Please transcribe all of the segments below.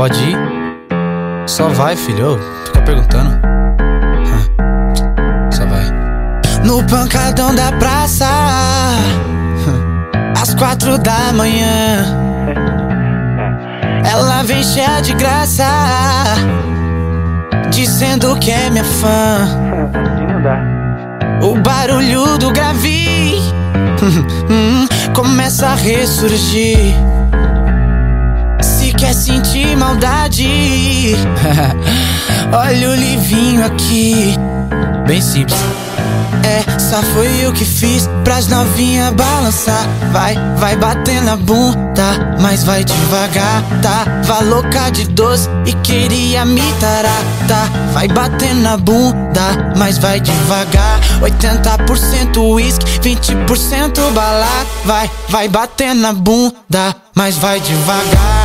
Pode ir? Só vai, filho. Ô, Fica perguntando. Só vai. No pancadão da praça, às quatro da manhã. Ela vem cheia de graça, dizendo que é minha fã. O barulho do gravi hum, começa a ressurgir. Quer sentir maldade, olha o livinho aqui. Bem simples. Essa foi eu que fiz pras novinha balançar. Vai, vai bater na bunda, mas vai devagar. Tava louca de doce e queria me tarar. Tá, vai bater na bunda, mas vai devagar. 80% uísque, 20% bala. Vai, vai bater na bunda, mas vai devagar.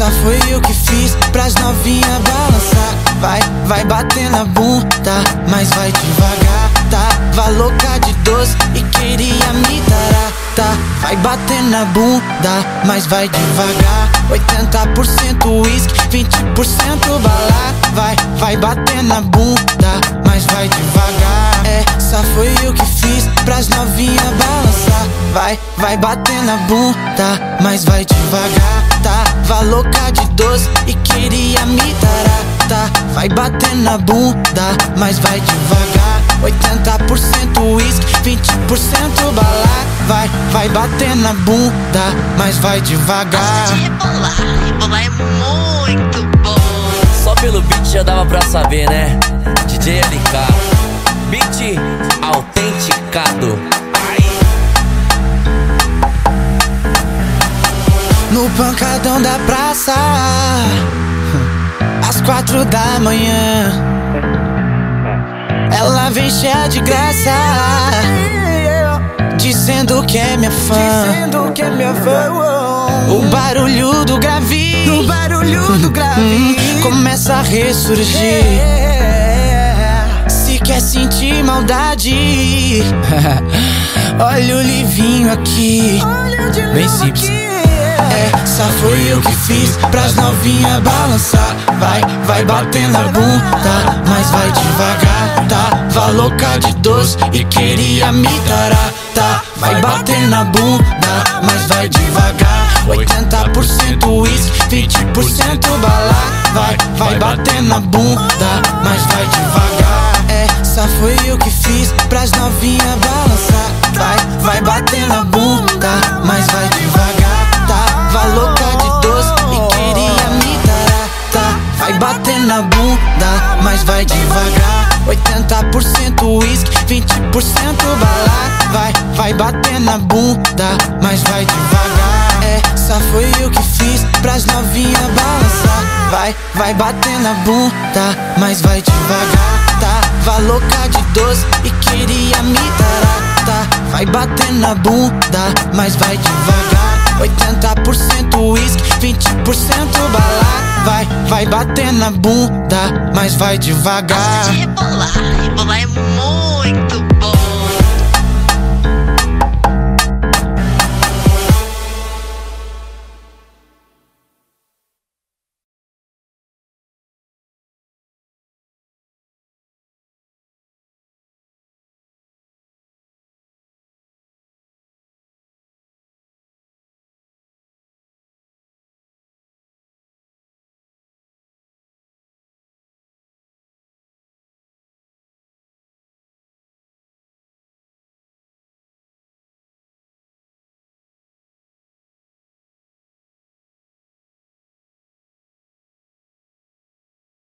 Essa foi eu que fiz pras novinha balançar. Vai, vai bater na bunda, mas vai devagar. Tava louca de doce e queria me tarar. Tá, vai bater na bunda, mas vai devagar. 80% uísque, 20% bala. Vai, vai bater na bunda, mas vai devagar. Essa foi eu que fiz pras novinha balançar. Vai, vai bater na bunda, mas vai devagar. Tava louca de doce e queria me tarar. Tá, vai bater na bunda, mas vai devagar. 80% uísque, 20% bala. Vai, vai bater na bunda, mas vai devagar. Gosto de rebolar, rebolar é muito bom. Só pelo beat já dava pra saber, né? DJ LK. Beat autenticado. No pancadão da praça, às quatro da manhã. Ela vem cheia de graça, dizendo que é minha fã. Dizendo que é minha fã. O barulho do gravi, o barulho do gravi começa a ressurgir. Se quer sentir maldade, olha o livinho aqui. Bem simples. Essa foi eu que fiz pras novinha balançar. Vai, vai bater na bunda, mas vai devagar. Tava louca de doce e queria me tarar. Tá, vai bater na bunda, mas vai devagar. 80% uísque, 20% bala. Vai, vai bater na bunda, 80% uísque, 20% bala. Vai, vai bater na bunda, mas vai devagar. Essa foi eu que fiz pras novinha balançar. Vai, vai bater na bunda, mas vai devagar. Tava louca de doce e queria me tarar. Tá, vai bater na bunda, mas vai devagar. 80% uísque, 20% bala. Vai, bater na bunda, mas vai devagar. Gosto de rebolar, rebolar é muito